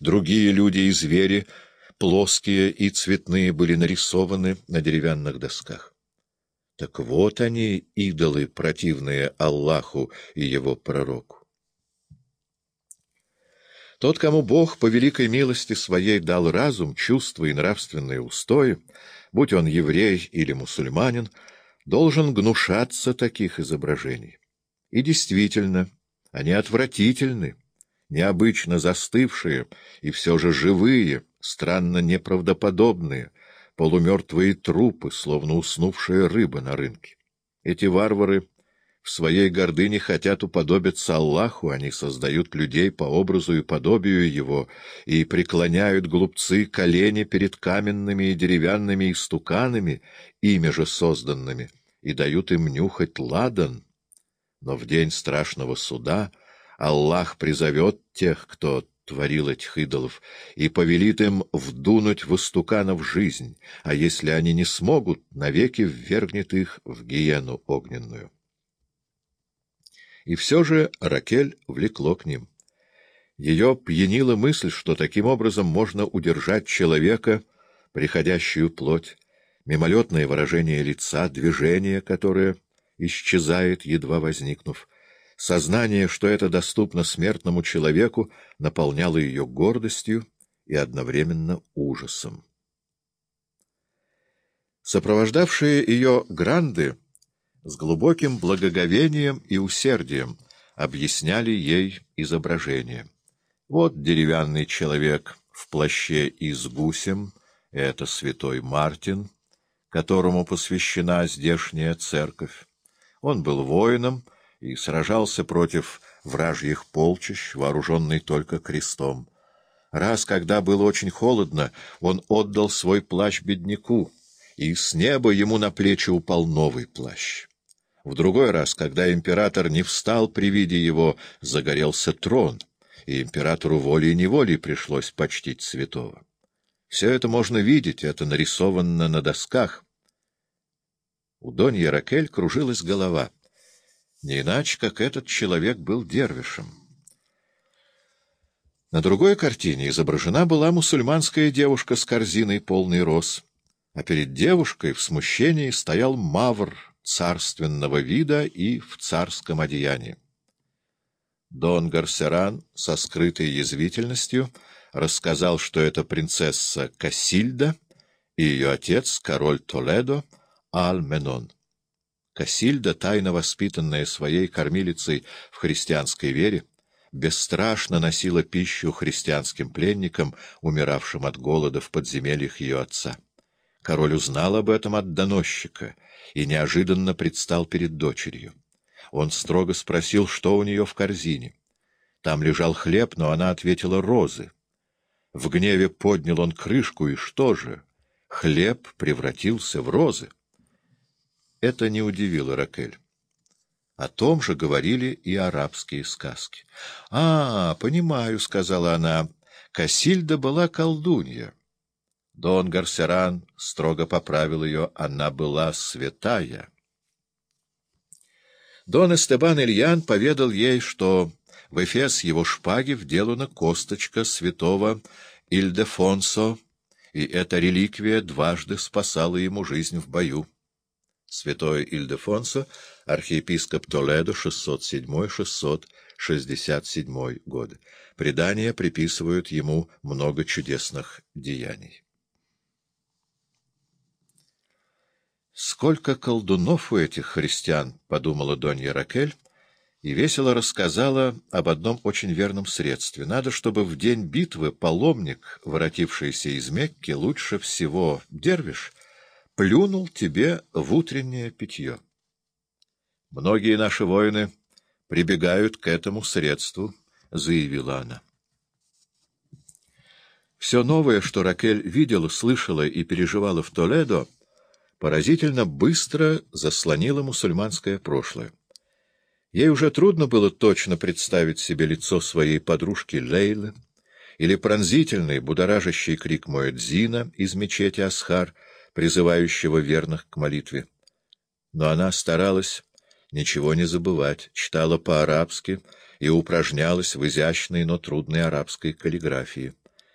другие люди и звери, плоские и цветные, были нарисованы на деревянных досках. Так вот они, идолы, противные Аллаху и его пророку. Тот, кому Бог по великой милости своей дал разум, чувства и нравственные устои, будь он еврей или мусульманин, должен гнушаться таких изображений. И действительно, они отвратительны, необычно застывшие и все же живые, странно неправдоподобные, полумертвые трупы, словно уснувшая рыба на рынке. Эти варвары в своей гордыне хотят уподобиться Аллаху, они создают людей по образу и подобию Его и преклоняют глупцы колени перед каменными и деревянными истуканами, ими же созданными, и дают им нюхать ладан. Но в день страшного суда Аллах призовет тех, кто творил этих идолов, и повелит им вдунуть в истуканов жизнь, а если они не смогут, навеки ввергнет их в гиену огненную. И все же Ракель влекло к ним. Ее пьянила мысль, что таким образом можно удержать человека, приходящую плоть, мимолетное выражение лица, движение, которое исчезает, едва возникнув. Сознание, что это доступно смертному человеку, наполняло ее гордостью и одновременно ужасом. Сопровождавшие ее гранды с глубоким благоговением и усердием объясняли ей изображение. Вот деревянный человек в плаще и с гусем — это святой Мартин, которому посвящена здешняя церковь. Он был воином и сражался против вражьих полчищ, вооруженный только крестом. Раз, когда было очень холодно, он отдал свой плащ бедняку, и с неба ему на плечи упал новый плащ. В другой раз, когда император не встал при виде его, загорелся трон, и императору волей-неволей пришлось почтить святого. Все это можно видеть, это нарисовано на досках. У Доньи Ракель кружилась голова. Не иначе, как этот человек был дервишем. На другой картине изображена была мусульманская девушка с корзиной полный роз, а перед девушкой в смущении стоял мавр — царственного вида и в царском одеянии. Дон Гарсеран со скрытой язвительностью рассказал, что это принцесса Касильда и ее отец, король Толедо, Аль-Менон. Касильда, тайно воспитанная своей кормилицей в христианской вере, бесстрашно носила пищу христианским пленникам, умиравшим от голода в подземельях ее отца. Король узнал об этом от доносчика и неожиданно предстал перед дочерью. Он строго спросил, что у нее в корзине. Там лежал хлеб, но она ответила «розы». В гневе поднял он крышку, и что же? Хлеб превратился в розы. Это не удивило Ракель. О том же говорили и арабские сказки. — А, понимаю, — сказала она, — Касильда была колдунья. Дон Гарсеран строго поправил ее, она была святая. Дон Эстебан Ильян поведал ей, что в Эфес его шпаги вделана косточка святого Ильдефонсо, и эта реликвия дважды спасала ему жизнь в бою. Святой Ильдефонсо, архиепископ Толедо, 607-667 годы. Предания приписывают ему много чудесных деяний. «Сколько колдунов у этих христиан!» — подумала Донья Ракель, и весело рассказала об одном очень верном средстве. Надо, чтобы в день битвы паломник, воротившийся из Мекки, лучше всего дервиш, плюнул тебе в утреннее питье. Многие наши воины прибегают к этому средству, — заявила она. Все новое, что Ракель видела, слышала и переживала в Толедо, — поразительно быстро заслонило мусульманское прошлое. Ей уже трудно было точно представить себе лицо своей подружки Лейлы или пронзительный, будоражащий крик Муэдзина из мечети Асхар, призывающего верных к молитве. Но она старалась ничего не забывать, читала по-арабски и упражнялась в изящной, но трудной арабской каллиграфии.